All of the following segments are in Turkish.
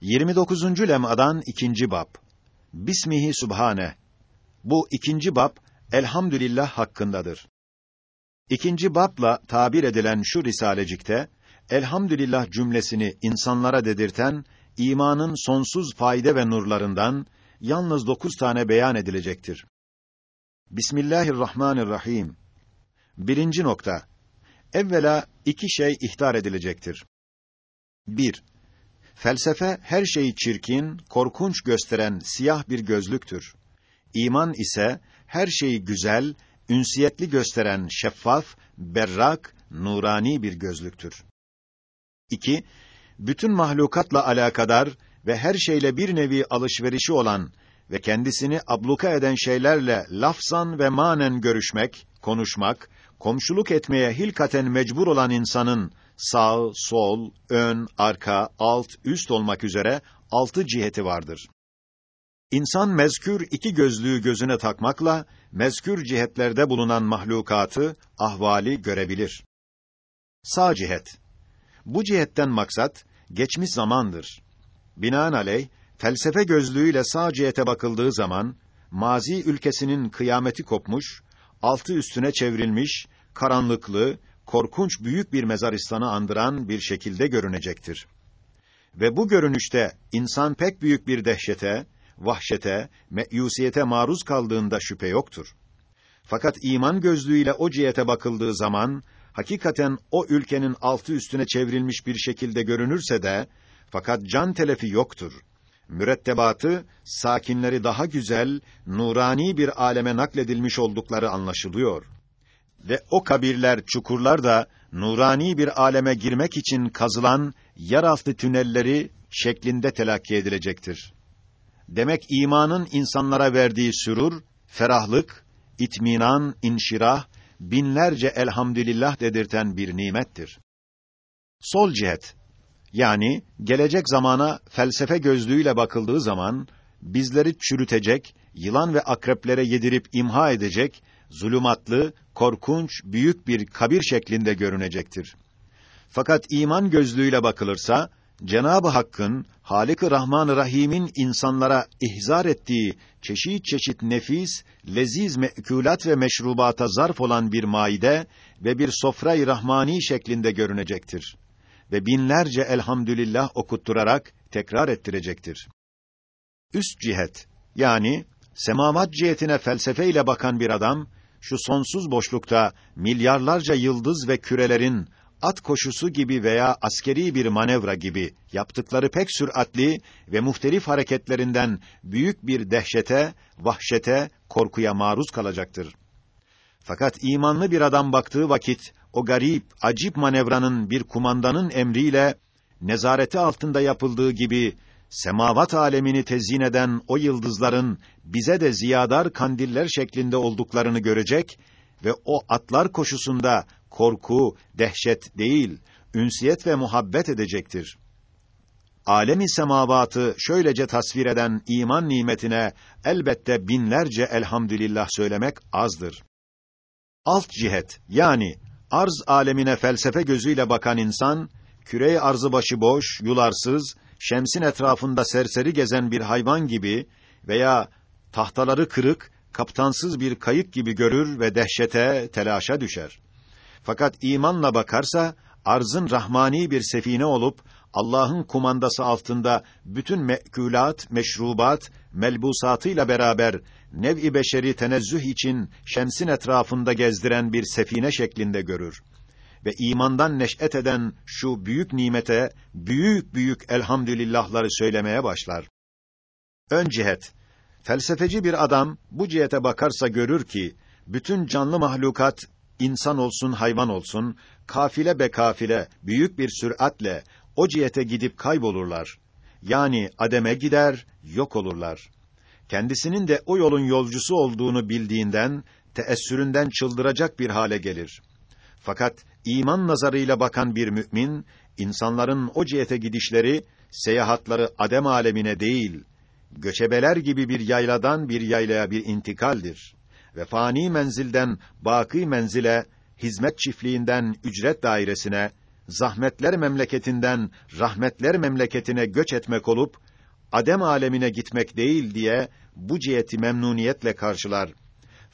29. lemadan ikinci bab. Bismihi Subhane. Bu ikinci bab elhamdülillah hakkındadır. İkinci babla tabir edilen şu risalecikte elhamdülillah cümlesini insanlara dedirten imanın sonsuz fayda ve nurlarından yalnız dokuz tane beyan edilecektir. Bismillahirrahmanirrahim. Birinci nokta. Evvela iki şey ihtar edilecektir. Bir, Felsefe her şeyi çirkin, korkunç gösteren siyah bir gözlüktür. İman ise her şeyi güzel, ünsiyetli gösteren şeffaf, berrak, nurani bir gözlüktür. 2. Bütün mahlukatla alakadar ve her şeyle bir nevi alışverişi olan ve kendisini abluka eden şeylerle lafzan ve manen görüşmek, konuşmak, komşuluk etmeye hilkaten mecbur olan insanın sağ, sol, ön, arka, alt, üst olmak üzere altı ciheti vardır. İnsan mezkür iki gözlüğü gözüne takmakla mezkür cihetlerde bulunan mahlukatı, ahvali görebilir. Sağ cihet. Bu cihetten maksat geçmiş zamandır. Binaenaleyh felsefe gözlüğüyle sağ cihete bakıldığı zaman mazi ülkesinin kıyameti kopmuş, altı üstüne çevrilmiş, karanlıklı, korkunç büyük bir mezaristanı andıran bir şekilde görünecektir. Ve bu görünüşte insan pek büyük bir dehşete, vahşete, meyusiyete maruz kaldığında şüphe yoktur. Fakat iman gözlüğüyle o cihete bakıldığı zaman hakikaten o ülkenin altı üstüne çevrilmiş bir şekilde görünürse de fakat can telefi yoktur. Mürettebatı sakinleri daha güzel, nurani bir aleme nakledilmiş oldukları anlaşılıyor ve o kabirler, çukurlar da nurani bir aleme girmek için kazılan yeraltı tünelleri şeklinde telakki edilecektir. Demek imanın insanlara verdiği sürur, ferahlık, itminan, inşirah, binlerce elhamdülillah dedirten bir nimettir. Sol cihet yani gelecek zamana felsefe gözlüğüyle bakıldığı zaman bizleri çürütecek, yılan ve akreplere yedirip imha edecek zulümatlı, korkunç, büyük bir kabir şeklinde görünecektir. Fakat iman gözlüğüyle bakılırsa, Cenab-ı Hakk'ın, Halik-i Rahman-ı Rahim'in insanlara ihzar ettiği çeşit çeşit nefis, leziz mekûlat ve meşrubata zarf olan bir maide ve bir sofra-i rahmani şeklinde görünecektir. Ve binlerce elhamdülillah okutturarak tekrar ettirecektir. Üst cihet, yani semavat cihetine felsefeyle bakan bir adam, şu sonsuz boşlukta milyarlarca yıldız ve kürelerin at koşusu gibi veya askeri bir manevra gibi yaptıkları pek süratli ve muhtelif hareketlerinden büyük bir dehşete, vahşete, korkuya maruz kalacaktır. Fakat imanlı bir adam baktığı vakit o garip, acip manevranın bir kumandanın emriyle nezareti altında yapıldığı gibi semavat alemini tezyin eden o yıldızların bize de ziyadar kandiller şeklinde olduklarını görecek ve o atlar koşusunda korku, dehşet değil, ünsiyet ve muhabbet edecektir. Alemi semavatı şöylece tasvir eden iman nimetine elbette binlerce elhamdülillah söylemek azdır. Alt cihet yani arz alemine felsefe gözüyle bakan insan küre arzı başı boş, yularsız, şemsin etrafında serseri gezen bir hayvan gibi veya tahtaları kırık, kaptansız bir kayık gibi görür ve dehşete, telaşa düşer. Fakat imanla bakarsa, arzın rahmani bir sefine olup, Allah'ın kumandası altında bütün mekûlat, meşrubat, melbusatıyla beraber nev-i beşeri tenezzüh için şemsin etrafında gezdiren bir sefine şeklinde görür ve imandan neş'et eden şu büyük nimete büyük büyük elhamdülillahları söylemeye başlar. Ön cihet. Felsefeci bir adam bu cihete bakarsa görür ki bütün canlı mahlukat insan olsun hayvan olsun kafile be kafile büyük bir süratle o cihete gidip kaybolurlar. Yani ademe gider, yok olurlar. Kendisinin de o yolun yolcusu olduğunu bildiğinden teessüründen çıldıracak bir hale gelir. Fakat iman nazarıyla bakan bir mümin, insanların o cihete gidişleri, seyahatları adem alemine değil, göçebeler gibi bir yayladan bir yaylaya bir intikaldir. Ve fani menzilden baki menzile, hizmet çiftliğinden ücret dairesine, zahmetler memleketinden rahmetler memleketine göç etmek olup adem alemine gitmek değil diye bu ciheti memnuniyetle karşılar.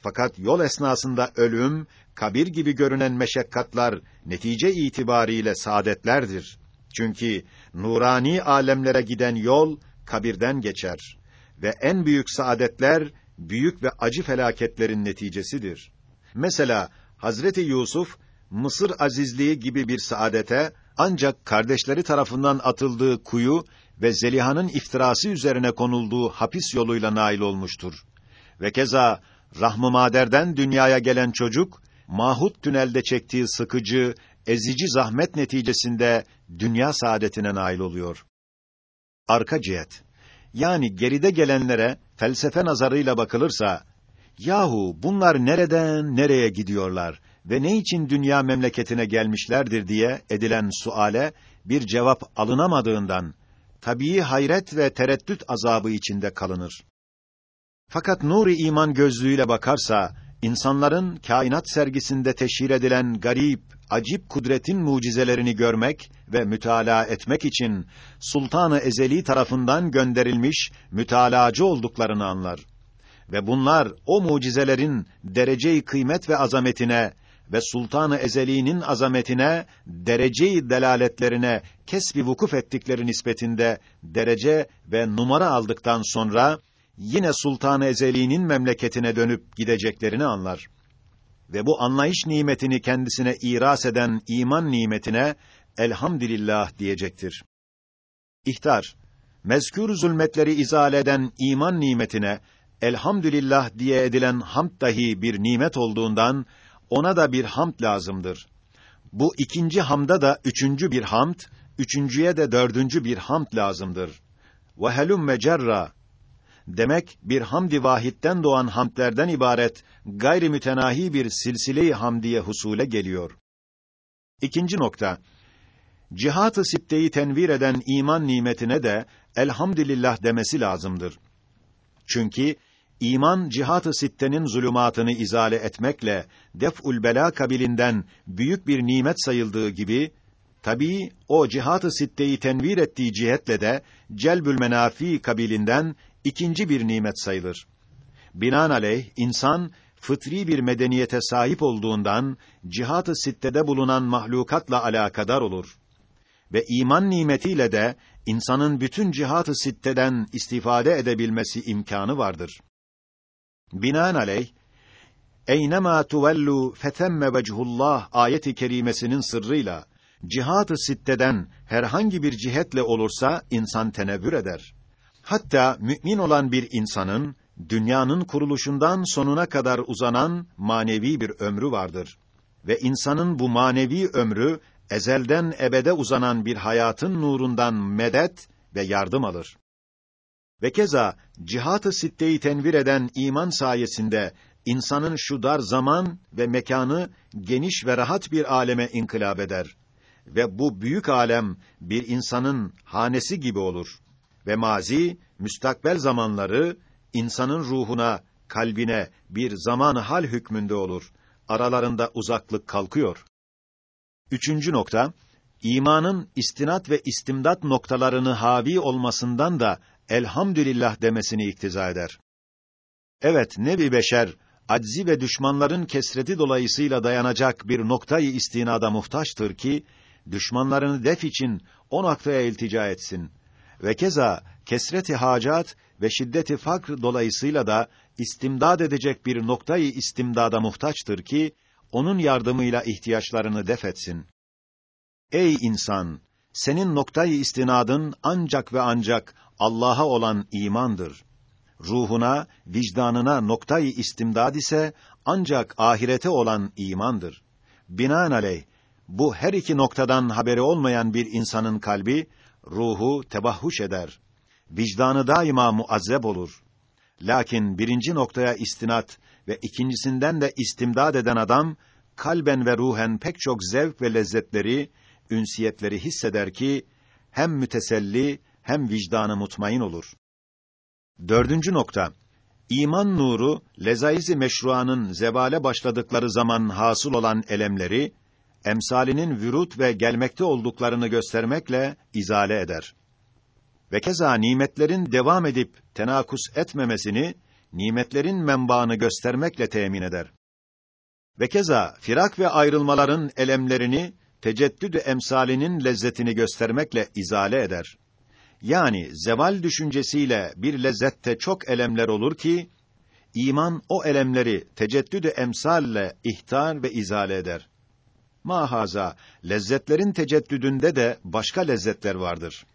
Fakat yol esnasında ölüm, kabir gibi görünen meşakkatlar netice itibariyle saadetlerdir. Çünkü nurani alemlere giden yol kabirden geçer ve en büyük saadetler büyük ve acı felaketlerin neticesidir. Mesela Hazreti Yusuf Mısır azizliği gibi bir saadete ancak kardeşleri tarafından atıldığı kuyu ve Zeliha'nın iftirası üzerine konulduğu hapis yoluyla nail olmuştur. Ve keza Rahm-ı Mader'den dünyaya gelen çocuk Mahut tünelde çektiği sıkıcı, ezici zahmet neticesinde dünya saadetine nail oluyor. Arka cihet. Yani geride gelenlere felsefe nazarıyla bakılırsa, yahu bunlar nereden nereye gidiyorlar ve ne için dünya memleketine gelmişlerdir diye edilen suale bir cevap alınamadığından tabii hayret ve tereddüt azabı içinde kalınır. Fakat nuri iman gözlüğüyle bakarsa insanların kainat sergisinde teşhir edilen garip, acip kudretin mucizelerini görmek ve mütalaa etmek için Sultanı Ezeli tarafından gönderilmiş mütalacı olduklarını anlar. Ve bunlar o mucizelerin dereceyi kıymet ve azametine ve Sultanı Ezeli'nin azametine, dereceyi delaletlerine kesbi vukuf ettikleri nispetinde derece ve numara aldıktan sonra yine Sultan-ı Ezeli'nin memleketine dönüp gideceklerini anlar. Ve bu anlayış nimetini kendisine iras eden iman nimetine elhamdülillah diyecektir. İhtar, mezkür zulmetleri izale eden iman nimetine elhamdülillah diye edilen hamd dahi bir nimet olduğundan ona da bir hamd lazımdır. Bu ikinci hamda da üçüncü bir hamd, üçüncüye de dördüncü bir hamd lazımdır. Ve helum cerra Demek bir hamdi vahitten doğan hamdlerden ibaret gayri mütenahi bir silsile-i hamdiye husule geliyor. İkinci nokta. Cihat-ı sitteyi tenvir eden iman nimetine de elhamdülillah demesi lazımdır. Çünkü iman cihat-ı sittenin zulümatını izale etmekle def'ul bela kabilinden büyük bir nimet sayıldığı gibi tabii o cihat-ı sitteyi tenvir ettiği cihetle de celbül menafi kabilinden ikinci bir nimet sayılır. Binaenaleyh insan fıtri bir medeniyete sahip olduğundan cihat-ı sittede bulunan mahlukatla alakadar olur. Ve iman nimetiyle de insanın bütün cihat-ı sitteden istifade edebilmesi imkanı vardır. Binaenaleyh Eynema tuvellu fetemme vechullah ayeti kerimesinin sırrıyla cihat-ı sitteden herhangi bir cihetle olursa insan tenevvür eder. Hatta mümin olan bir insanın dünyanın kuruluşundan sonuna kadar uzanan manevi bir ömrü vardır. Ve insanın bu manevi ömrü ezelden ebede uzanan bir hayatın nurundan medet ve yardım alır. Ve keza cihat-ı sitteyi tenvir eden iman sayesinde insanın şu dar zaman ve mekanı geniş ve rahat bir aleme inkılap eder. Ve bu büyük alem bir insanın hanesi gibi olur ve mazi, müstakbel zamanları insanın ruhuna, kalbine bir zaman hal hükmünde olur. Aralarında uzaklık kalkıyor. Üçüncü nokta, imanın istinat ve istimdat noktalarını havi olmasından da elhamdülillah demesini iktiza eder. Evet, ne bir beşer, aczi ve düşmanların kesreti dolayısıyla dayanacak bir noktayı istinada muhtaçtır ki, düşmanlarını def için o noktaya iltica etsin ve keza kesreti hacat ve şiddeti fakr dolayısıyla da istimdad edecek bir noktayı istimdada muhtaçtır ki onun yardımıyla ihtiyaçlarını def etsin. Ey insan, senin noktayı istinadın ancak ve ancak Allah'a olan imandır. Ruhuna, vicdanına noktayı istimdad ise ancak ahirete olan imandır. Binaenaleyh bu her iki noktadan haberi olmayan bir insanın kalbi ruhu tebahhuş eder. Vicdanı daima muazzeb olur. Lakin birinci noktaya istinat ve ikincisinden de istimdad eden adam, kalben ve ruhen pek çok zevk ve lezzetleri, ünsiyetleri hisseder ki, hem müteselli hem vicdanı mutmain olur. Dördüncü nokta, iman nuru, lezaiz-i meşruanın zevale başladıkları zaman hasıl olan elemleri, emsalinin vürut ve gelmekte olduklarını göstermekle izale eder. Ve keza nimetlerin devam edip tenakus etmemesini nimetlerin menbaını göstermekle temin eder. Ve keza firak ve ayrılmaların elemlerini teceddüd emsalinin lezzetini göstermekle izale eder. Yani zeval düşüncesiyle bir lezzette çok elemler olur ki iman o elemleri teceddüd emsalle ihtar ve izale eder. Mahaza lezzetlerin teceddüdünde de başka lezzetler vardır.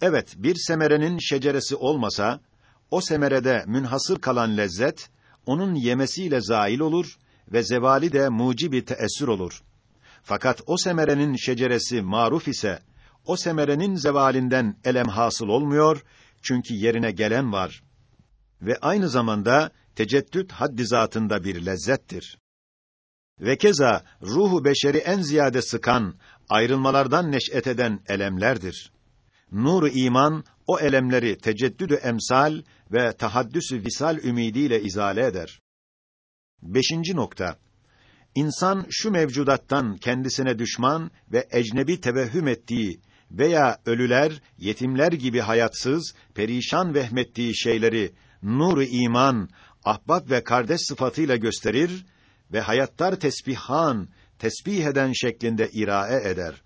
Evet, bir semerenin şeceresi olmasa o semerede münhasır kalan lezzet onun yemesiyle zail olur ve zevali de mucibi teessür olur. Fakat o semerenin şeceresi maruf ise o semerenin zevalinden elem hasıl olmuyor çünkü yerine gelen var. Ve aynı zamanda teceddüt haddi zatında bir lezzettir. Ve keza ruhu beşeri en ziyade sıkan, ayrılmalardan neş'et eden elemlerdir. Nur iman o elemleri teceddüdü emsal ve tahaddüsü visal ümidiyle izale eder. Beşinci nokta. İnsan şu mevcudattan kendisine düşman ve ecnebi tevehhüm ettiği veya ölüler, yetimler gibi hayatsız, perişan vehmettiği şeyleri nuru iman, ahbap ve kardeş sıfatıyla gösterir ve hayattar tesbihan, tesbih eden şeklinde irae eder.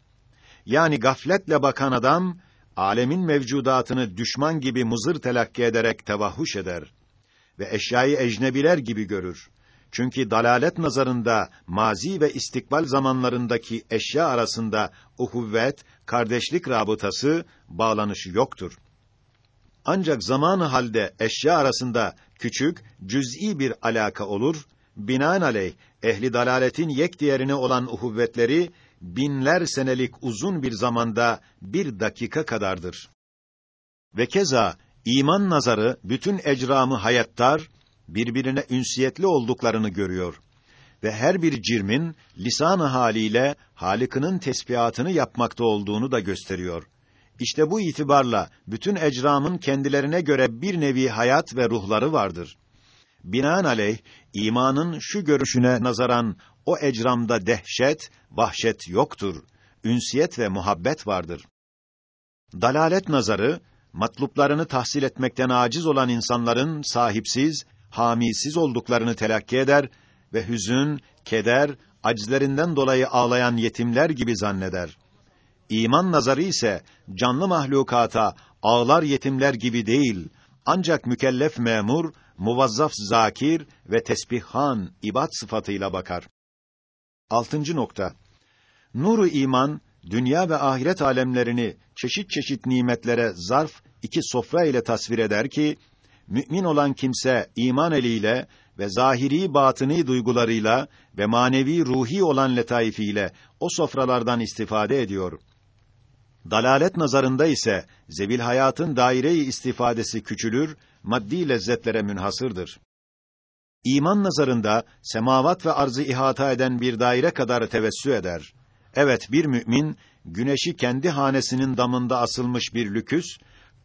Yani gafletle bakan adam alemin mevcudatını düşman gibi muzır telakki ederek tevahhuş eder ve eşyayı ecnebiler gibi görür. Çünkü dalalet nazarında mazi ve istikbal zamanlarındaki eşya arasında uhuvvet, kardeşlik rabıtası, bağlanışı yoktur. Ancak zamanı halde eşya arasında küçük, cüz'i bir alaka olur, binaenaleyh ehli dalaletin yek diğerine olan uhuvvetleri binler senelik uzun bir zamanda bir dakika kadardır. Ve keza iman nazarı bütün ecramı hayattar, birbirine ünsiyetli olduklarını görüyor ve her bir cirmin lisan haliyle Halık'ının tesbihatını yapmakta olduğunu da gösteriyor. İşte bu itibarla bütün ecramın kendilerine göre bir nevi hayat ve ruhları vardır. Binaenaleyh imanın şu görüşüne nazaran o ecramda dehşet, vahşet yoktur. Ünsiyet ve muhabbet vardır. Dalalet nazarı matluplarını tahsil etmekten aciz olan insanların sahipsiz, hamisiz olduklarını telakki eder ve hüzün, keder, acizlerinden dolayı ağlayan yetimler gibi zanneder. İman nazarı ise canlı mahlukata ağlar yetimler gibi değil, ancak mükellef memur, muvazzaf zakir ve tesbihhan ibad sıfatıyla bakar. Altıncı nokta. Nuru iman, dünya ve ahiret alemlerini çeşit çeşit nimetlere zarf iki sofra ile tasvir eder ki, mümin olan kimse iman eliyle ve zahiri batını duygularıyla ve manevi ruhi olan letaifiyle o sofralardan istifade ediyor. Dalalet nazarında ise zevil hayatın daire-i istifadesi küçülür, maddi lezzetlere münhasırdır. İman nazarında semavat ve arzı ihata eden bir daire kadar tevessü eder. Evet bir mümin güneşi kendi hanesinin damında asılmış bir lüküs,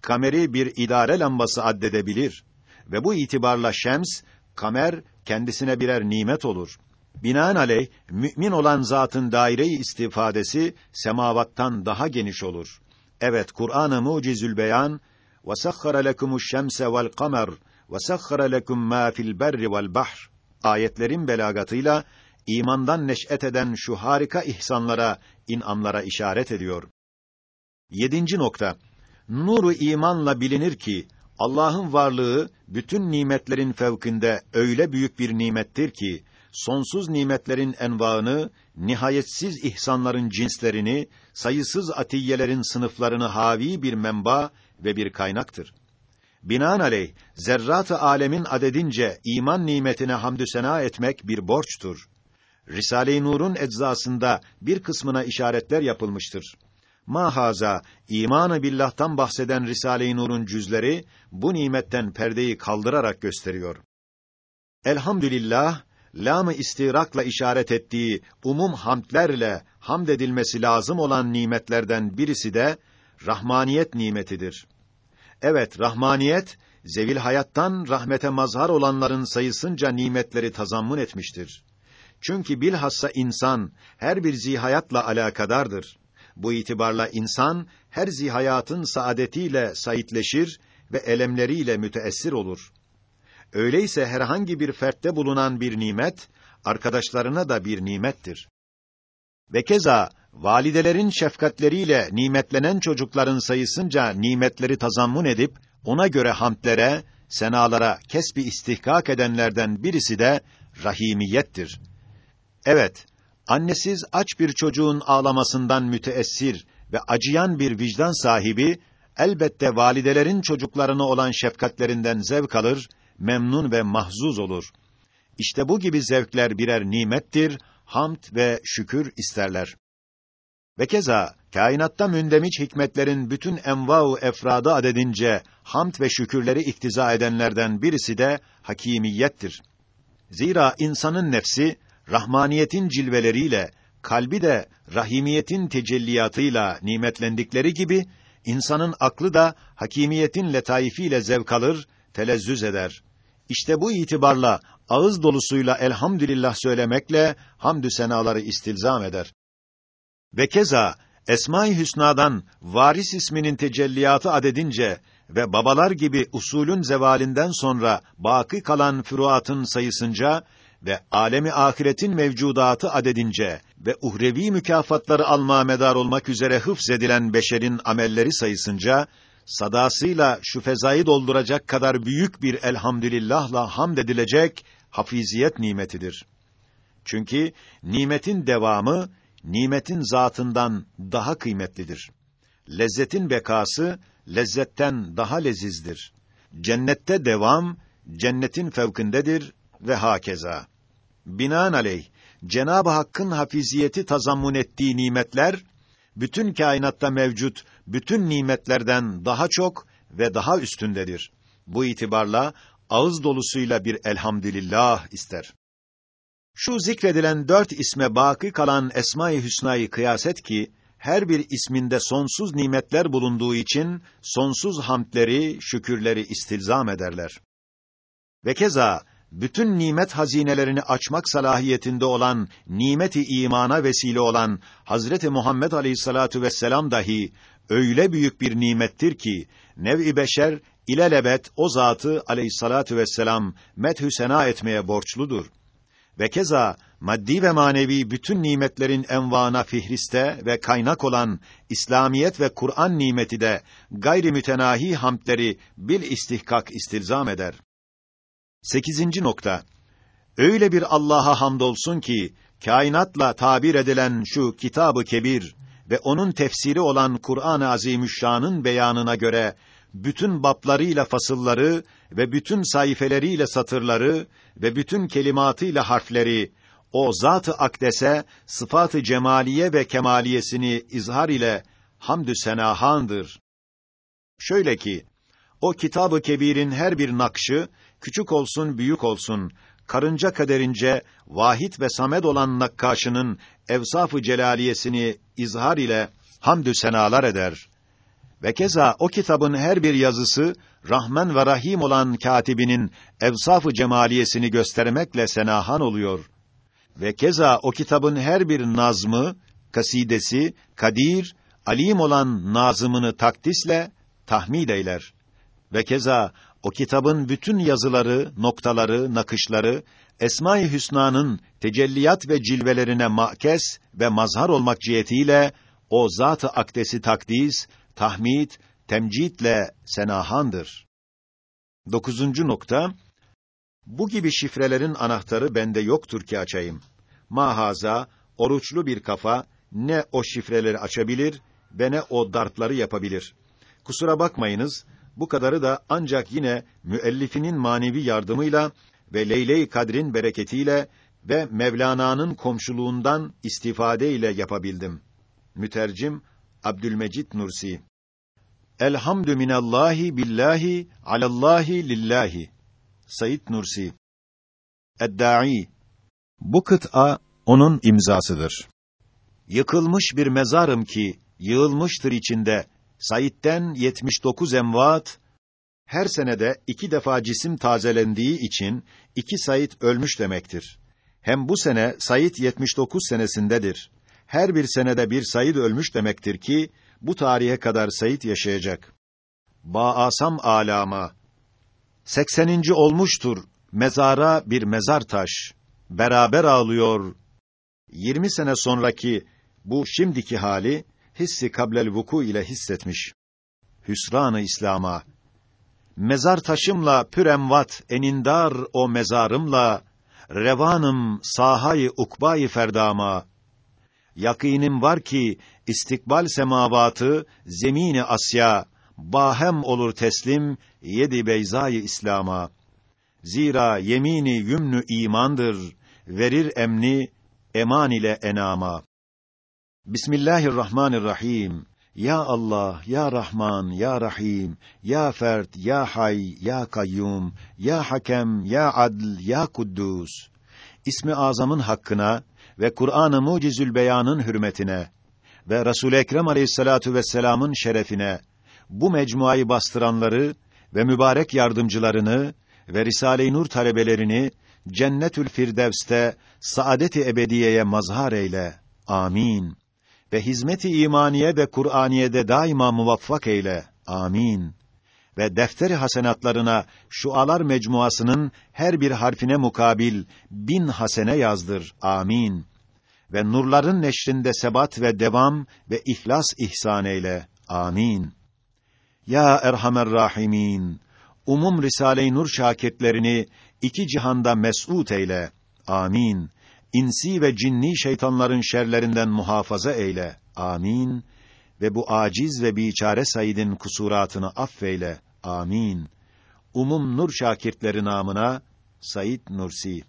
kameri bir idare lambası addedebilir ve bu itibarla şems, kamer kendisine birer nimet olur. Binaenaleyh mümin olan zatın daire-i istifadesi semavattan daha geniş olur. Evet Kur'an-ı Mucizül Beyan vel kamer ve sahhara lekum ma fil berri vel bahr ayetlerin belagatıyla imandan neş'et eden şu harika ihsanlara, inamlara işaret ediyor. Yedinci nokta. Nuru imanla bilinir ki Allah'ın varlığı bütün nimetlerin fevkinde öyle büyük bir nimettir ki sonsuz nimetlerin envaını, nihayetsiz ihsanların cinslerini, sayısız atiyelerin sınıflarını havi bir menba ve bir kaynaktır. Binaenaleyh zerrat-ı alemin adedince iman nimetine hamdü sena etmek bir borçtur. Risale-i Nur'un eczasında bir kısmına işaretler yapılmıştır. Mahaza imanı billah'tan bahseden Risale-i Nur'un cüzleri bu nimetten perdeyi kaldırarak gösteriyor. Elhamdülillah lam-ı istirakla işaret ettiği umum hamdlerle hamd edilmesi lazım olan nimetlerden birisi de rahmaniyet nimetidir. Evet, rahmaniyet zevil hayattan rahmete mazhar olanların sayısınca nimetleri tazammun etmiştir. Çünkü bilhassa insan her bir zihayatla alakadardır. Bu itibarla insan her zihayatın saadetiyle saitleşir ve elemleriyle müteessir olur. Öyleyse herhangi bir fertte bulunan bir nimet arkadaşlarına da bir nimettir. Ve keza validelerin şefkatleriyle nimetlenen çocukların sayısınca nimetleri tazammun edip ona göre hamdlere, senalara kesbi istihkak edenlerden birisi de rahimiyettir. Evet, annesiz aç bir çocuğun ağlamasından müteessir ve acıyan bir vicdan sahibi elbette validelerin çocuklarına olan şefkatlerinden zevk alır, memnun ve mahzuz olur. İşte bu gibi zevkler birer nimettir, hamd ve şükür isterler. Ve keza kainatta mündemiç hikmetlerin bütün enva'u efradı adedince hamd ve şükürleri iktiza edenlerden birisi de hakimiyettir. Zira insanın nefsi rahmaniyetin cilveleriyle, kalbi de rahimiyetin tecelliyatıyla nimetlendikleri gibi insanın aklı da hakimiyetin letaifiyle zevk alır, telezzüz eder. İşte bu itibarla ağız dolusuyla elhamdülillah söylemekle hamdü senaları istilzam eder. Ve keza Esma-i Hüsna'dan varis isminin tecelliyatı adedince ve babalar gibi usulün zevalinden sonra baki kalan füruatın sayısınca ve alemi ahiretin mevcudatı adedince ve uhrevi mükafatları alma medar olmak üzere hıfz edilen beşerin amelleri sayısınca sadasıyla şu fezayı dolduracak kadar büyük bir elhamdülillahla hamd edilecek hafiziyet nimetidir. Çünkü nimetin devamı nimetin zatından daha kıymetlidir. Lezzetin bekası lezzetten daha lezizdir. Cennette devam cennetin fevkindedir ve hakeza. Binaenaleyh Cenab-ı Hakk'ın hafiziyeti tazammun ettiği nimetler bütün kainatta mevcut bütün nimetlerden daha çok ve daha üstündedir. Bu itibarla ağız dolusuyla bir elhamdülillah ister. Şu zikredilen dört isme baki kalan Esma-i Hüsna'yı kıyas et ki, her bir isminde sonsuz nimetler bulunduğu için, sonsuz hamdleri, şükürleri istilzam ederler. Ve keza, bütün nimet hazinelerini açmak salahiyetinde olan, nimeti imana vesile olan Hazreti Muhammed Aleyhissalatu vesselam dahi öyle büyük bir nimettir ki nev-i beşer ilelebet o zatı Aleyhissalatu vesselam methü sena etmeye borçludur. Ve keza maddi ve manevi bütün nimetlerin envana fihriste ve kaynak olan İslamiyet ve Kur'an nimeti de gayri mütenahi hamdleri bil istihkak istilzam eder. Sekizinci nokta. Öyle bir Allah'a hamdolsun ki kainatla tabir edilen şu kitabı kebir ve onun tefsiri olan Kur'an-ı Azimüşşan'ın beyanına göre bütün baplarıyla fasılları ve bütün sayfeleriyle satırları ve bütün kelimatıyla harfleri o zat-ı akdese sıfat-ı cemaliye ve kemaliyesini izhar ile hamdü senahandır. Şöyle ki o kitabı kebirin her bir nakşı küçük olsun büyük olsun karınca kaderince vahid ve samed olan nakkaşının evsaf-ı celaliyesini izhar ile hamdü senalar eder. Ve keza o kitabın her bir yazısı Rahman ve Rahim olan katibinin evsaf-ı cemaliyesini göstermekle senahan oluyor. Ve keza o kitabın her bir nazmı, kasidesi, kadir, alim olan nazımını takdisle tahmid eyler. Ve keza o kitabın bütün yazıları, noktaları, nakışları Esma-i Hüsna'nın tecelliyat ve cilvelerine makes ve mazhar olmak cihetiyle o zat-ı akdesi takdis, tahmid, temcitle senahandır. Dokuzuncu nokta, bu gibi şifrelerin anahtarı bende yoktur ki açayım. Mahaza, oruçlu bir kafa, ne o şifreleri açabilir ve ne o dartları yapabilir. Kusura bakmayınız, bu kadarı da ancak yine müellifinin manevi yardımıyla ve Leyle-i Kadr'in bereketiyle ve Mevlana'nın komşuluğundan istifade ile yapabildim. Mütercim Abdülmecid Nursi Elhamdü minallahi billahi alallahi lillahi Said Nursi Eddai Bu kıta onun imzasıdır. Yıkılmış bir mezarım ki yığılmıştır içinde Said'den 79 emvat her senede iki defa cisim tazelendiği için iki Said ölmüş demektir. Hem bu sene Said 79 senesindedir. Her bir senede bir Said ölmüş demektir ki bu tarihe kadar Said yaşayacak. Baasam alama 80. olmuştur. Mezara bir mezar taş. Beraber ağlıyor. 20 sene sonraki bu şimdiki hali hissi kablel vuku ile hissetmiş. Hüsran-ı İslam'a mezar taşımla püremvat enindar o mezarımla revanım sahayı ukbayı ferdama yakinim var ki istikbal semavatı zemini Asya bahem olur teslim yedi beyzayı İslam'a. Zira yemini yümnü imandır verir emni eman ile enama. Bismillahirrahmanirrahim. Ya Allah, Ya Rahman, Ya Rahim, Ya Fert, Ya Hay, Ya Kayyum, Ya Hakem, Ya Adl, Ya Kuddus. İsmi Azam'ın hakkına ve Kur'an-ı Mucizül Beyan'ın hürmetine ve Resul Ekrem Aleyhissalatu vesselam'ın şerefine bu mecmuayı bastıranları ve mübarek yardımcılarını ve Risale-i Nur talebelerini Cennetül Firdevs'te saadet-i ebediyeye mazhar eyle. Amin ve hizmet-i imaniye ve Kur'aniyede daima muvaffak eyle. Amin. Ve defteri hasenatlarına şu alar mecmuasının her bir harfine mukabil bin hasene yazdır. Amin. Ve nurların neşrinde sebat ve devam ve ihlas ihsan eyle. Amin. Ya Erhamer Rahimin, umum Risale-i Nur şakirtlerini iki cihanda mes'ud eyle. Amin insi ve cinni şeytanların şerlerinden muhafaza eyle. Amin. Ve bu aciz ve biçare Said'in kusuratını affeyle. Amin. Umum nur şakirtleri namına Said Nursi